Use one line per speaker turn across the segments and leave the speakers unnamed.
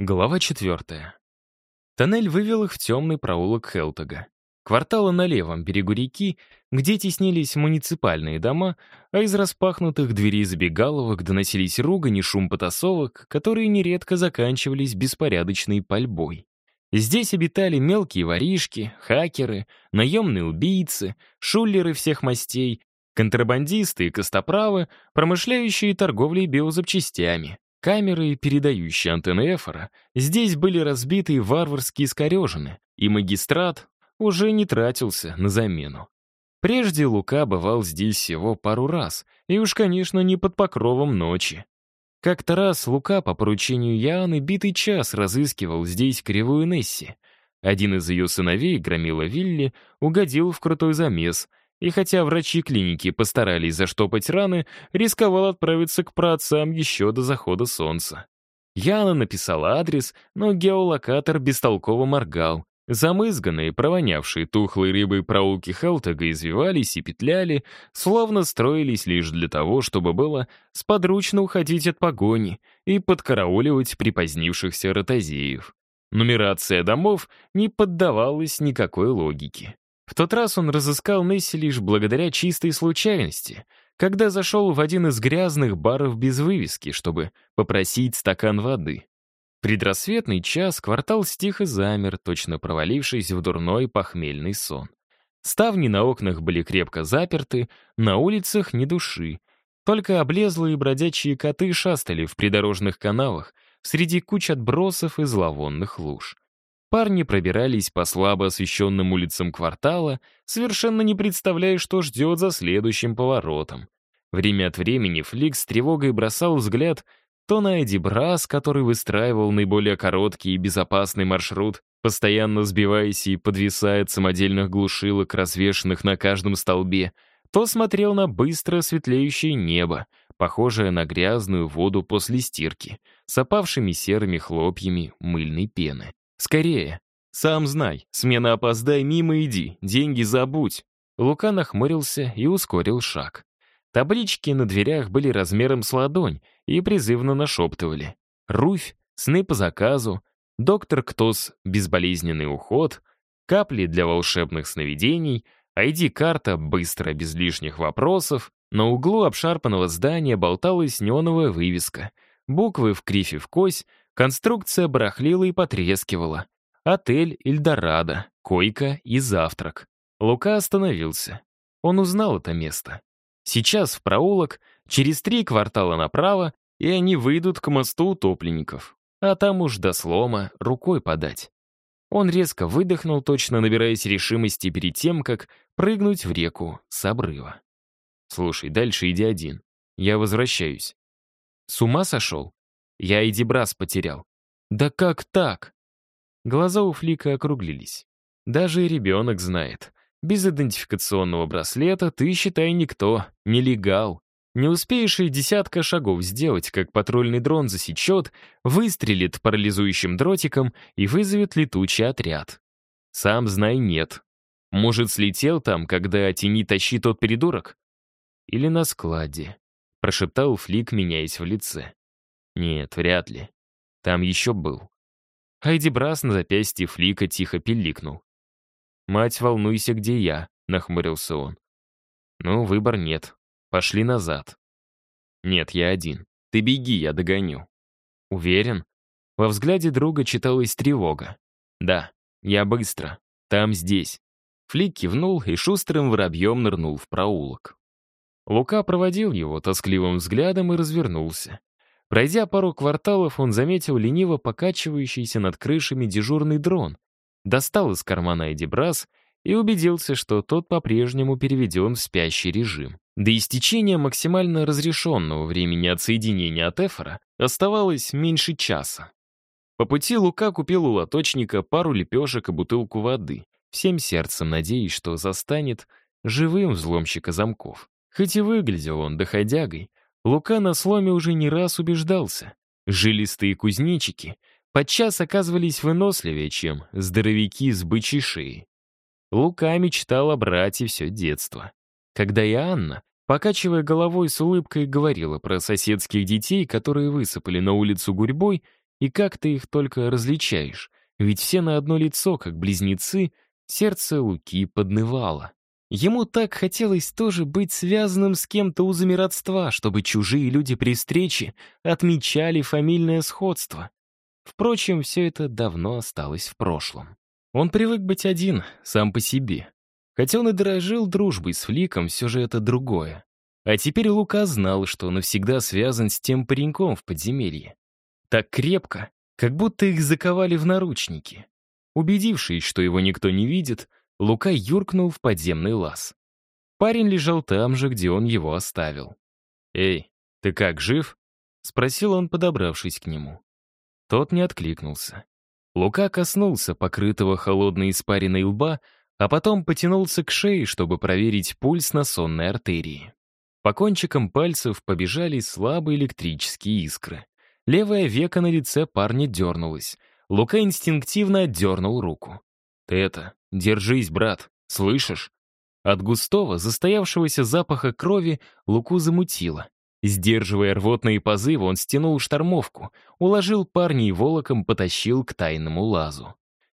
Глава четвертая. Тоннель вывел их в темный проулок Хелтога. Кварталы на левом берегу реки, где теснились муниципальные дома, а из распахнутых дверей забегаловок доносились ругань и шум потасовок, которые нередко заканчивались беспорядочной пальбой. Здесь обитали мелкие воришки, хакеры, наемные убийцы, шулеры всех мастей, контрабандисты и костоправы, промышляющие торговлей биозапчастями. Камеры, передающие антенны Эфора, здесь были разбиты и варварски искорежены, и магистрат уже не тратился на замену. Прежде Лука бывал здесь всего пару раз, и уж, конечно, не под покровом ночи. Как-то раз Лука по поручению Яны битый час разыскивал здесь кривую Несси. Один из ее сыновей, Громила Вилли, угодил в крутой замес, и хотя врачи клиники постарались заштопать раны, рисковал отправиться к праотцам еще до захода солнца. Яна написала адрес, но геолокатор бестолково моргал. Замызганные, провонявшие тухлой рыбой проулки Хелтага извивались и петляли, словно строились лишь для того, чтобы было сподручно уходить от погони и подкарауливать припозднившихся ротозеев. Нумерация домов не поддавалась никакой логике. В тот раз он разыскал Несси лишь благодаря чистой случайности, когда зашел в один из грязных баров без вывески, чтобы попросить стакан воды. Предрассветный час квартал стих и замер, точно провалившись в дурной похмельный сон. Ставни на окнах были крепко заперты, на улицах ни души. Только облезлые бродячие коты шастали в придорожных канавах среди куч отбросов и зловонных луж. Парни пробирались по слабо освещенным улицам квартала, совершенно не представляя, что ждет за следующим поворотом. Время от времени Флик с тревогой бросал взгляд то на Эдди Брас, который выстраивал наиболее короткий и безопасный маршрут, постоянно сбиваясь и подвисая от самодельных глушилок, развешанных на каждом столбе, то смотрел на быстро светлеющее небо, похожее на грязную воду после стирки, с опавшими серыми хлопьями мыльной пены. «Скорее! Сам знай, смена опоздай, мимо иди, деньги забудь!» Лука нахмурился и ускорил шаг. Таблички на дверях были размером с ладонь и призывно нашептывали. «Руфь», «Сны по заказу», «Доктор Ктос», «Безболезненный уход», «Капли для волшебных сновидений», ID-карта быстро, без лишних вопросов. На углу обшарпанного здания болталась неоновая вывеска. Буквы в крифе в кось Конструкция барахлила и потрескивала. Отель «Эльдорадо», койка и завтрак. Лука остановился. Он узнал это место. Сейчас в проулок, через три квартала направо, и они выйдут к мосту утопленников. А там уж до слома рукой подать. Он резко выдохнул, точно набираясь решимости перед тем, как прыгнуть в реку с обрыва. «Слушай, дальше иди один. Я возвращаюсь». «С ума сошел?» Я и Дебрас потерял. Да как так? Глаза у Флика округлились. Даже и ребенок знает. Без идентификационного браслета ты, считай, никто, нелегал. Не успеешь и десятка шагов сделать, как патрульный дрон засечет, выстрелит парализующим дротиком и вызовет летучий отряд. Сам знай, нет. Может, слетел там, когда тени тащит тот придурок? Или на складе, прошептал Флик, меняясь в лице. Нет, вряд ли. Там еще был. Хайди Брас на запястье Флика тихо пиликнул. «Мать, волнуйся, где я», — нахмурился он. «Ну, выбор нет. Пошли назад». «Нет, я один. Ты беги, я догоню». «Уверен?» Во взгляде друга читалась тревога. «Да, я быстро. Там, здесь». Флик кивнул и шустрым воробьем нырнул в проулок. Лука проводил его тоскливым взглядом и развернулся. Пройдя пару кварталов, он заметил лениво покачивающийся над крышами дежурный дрон, достал из кармана Эдибрас и убедился, что тот по-прежнему переведен в спящий режим. До истечения максимально разрешенного времени отсоединения от Эфора оставалось меньше часа. По пути Лука купил у лоточника пару лепешек и бутылку воды, всем сердцем надеясь, что застанет живым взломщика замков. Хоть и выглядел он доходягой, Лука на сломе уже не раз убеждался. Жилистые кузнечики подчас оказывались выносливее, чем здоровяки с бычьей шеей. Лука мечтал о брате все детство. Когда и Анна, покачивая головой с улыбкой, говорила про соседских детей, которые высыпали на улицу гурьбой, И как ты их только различаешь? Ведь все на одно лицо, как близнецы, сердце Луки поднывало. Ему так хотелось тоже быть связанным с кем-то узами родства, чтобы чужие люди при встрече отмечали фамильное сходство. Впрочем, все это давно осталось в прошлом. Он привык быть один, сам по себе. Хотя он и дорожил дружбой с Фликом, все же это другое. А теперь Лука знал, что навсегда связан с тем пареньком в подземелье. Так крепко, как будто их заковали в наручники. Убедившись, что его никто не видит, Лука юркнул в подземный лаз. Парень лежал там же, где он его оставил. «Эй, ты как, жив?» — спросил он, подобравшись к нему. Тот не откликнулся. Лука коснулся покрытого холодной испариной лба, а потом потянулся к шее, чтобы проверить пульс на сонной артерии. По кончикам пальцев побежали слабые электрические искры. Левое веко на лице парня дернулось. Лука инстинктивно отдернул руку. «Ты это, держись, брат, слышишь?» От густого, застоявшегося запаха крови Луку замутило. Сдерживая рвотные позывы, он стянул штормовку, уложил парня и волоком потащил к тайному лазу.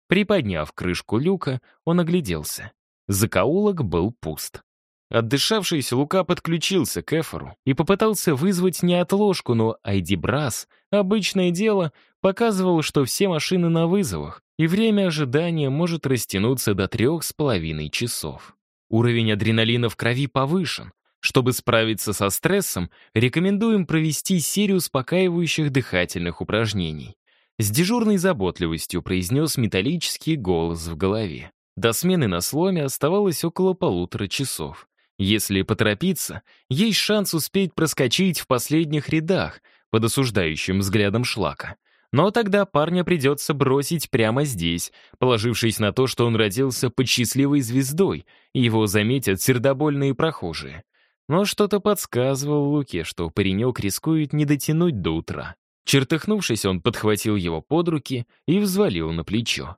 Приподняв крышку люка, он огляделся. Закоулок был пуст. Отдышавшийся Лука подключился к Эфору и попытался вызвать не отложку, но ID-брас, обычное дело, показывал, что все машины на вызовах, и время ожидания может растянуться до трех с половиной часов. Уровень адреналина в крови повышен. Чтобы справиться со стрессом, рекомендуем провести серию успокаивающих дыхательных упражнений. С дежурной заботливостью произнес металлический голос в голове. До смены на сломе оставалось около полутора часов. Если поторопиться, есть шанс успеть проскочить в последних рядах под осуждающим взглядом шлака. Но тогда парня придется бросить прямо здесь, положившись на то, что он родился под счастливой звездой, и его заметят сердобольные прохожие. Но что-то подсказывало Луке, что паренек рискует не дотянуть до утра. Чертыхнувшись, он подхватил его под руки и взвалил на плечо.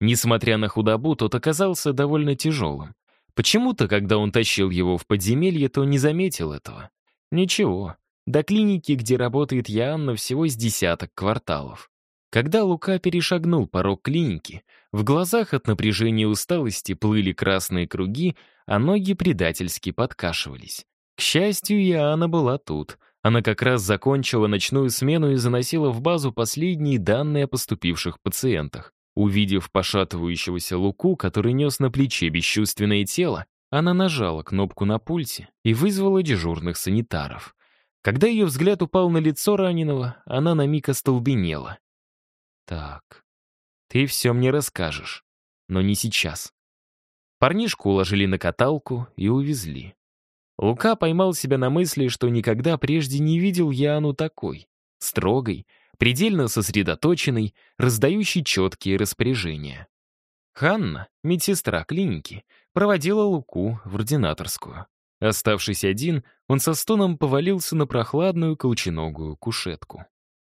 Несмотря на худобу, тот оказался довольно тяжелым. Почему-то, когда он тащил его в подземелье, то не заметил этого. Ничего, до клиники, где работает Яанна, всего с десяток кварталов. Когда Лука перешагнул порог клиники, в глазах от напряжения и усталости плыли красные круги, а ноги предательски подкашивались. К счастью, Яна была тут. Она как раз закончила ночную смену и заносила в базу последние данные о поступивших пациентах. Увидев пошатывающегося Луку, который нес на плече бесчувственное тело, она нажала кнопку на пульте и вызвала дежурных санитаров. Когда ее взгляд упал на лицо раненого, она на миг остолбенела. «Так, ты все мне расскажешь, но не сейчас». Парнишку уложили на каталку и увезли. Лука поймал себя на мысли, что никогда прежде не видел Яну такой, строгой, предельно сосредоточенный, раздающий четкие распоряжения. Ханна, медсестра клиники, проводила Луку в ординаторскую. Оставшись один, он со стоном повалился на прохладную колченогую кушетку.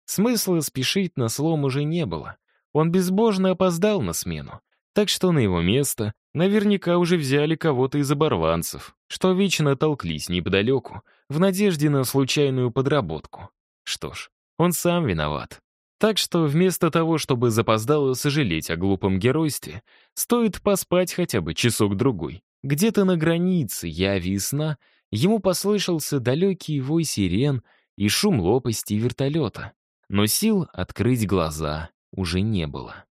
Смысла спешить на слом уже не было. Он безбожно опоздал на смену, так что на его место наверняка уже взяли кого-то из оборванцев, что вечно толклись неподалеку, в надежде на случайную подработку. Что ж, он сам виноват. Так что вместо того, чтобы запоздало сожалеть о глупом геройстве, стоит поспать хотя бы часок-другой. Где-то на границе яви и сна ему послышался далекий вой сирен и шум лопасти вертолета. Но сил открыть глаза уже не было.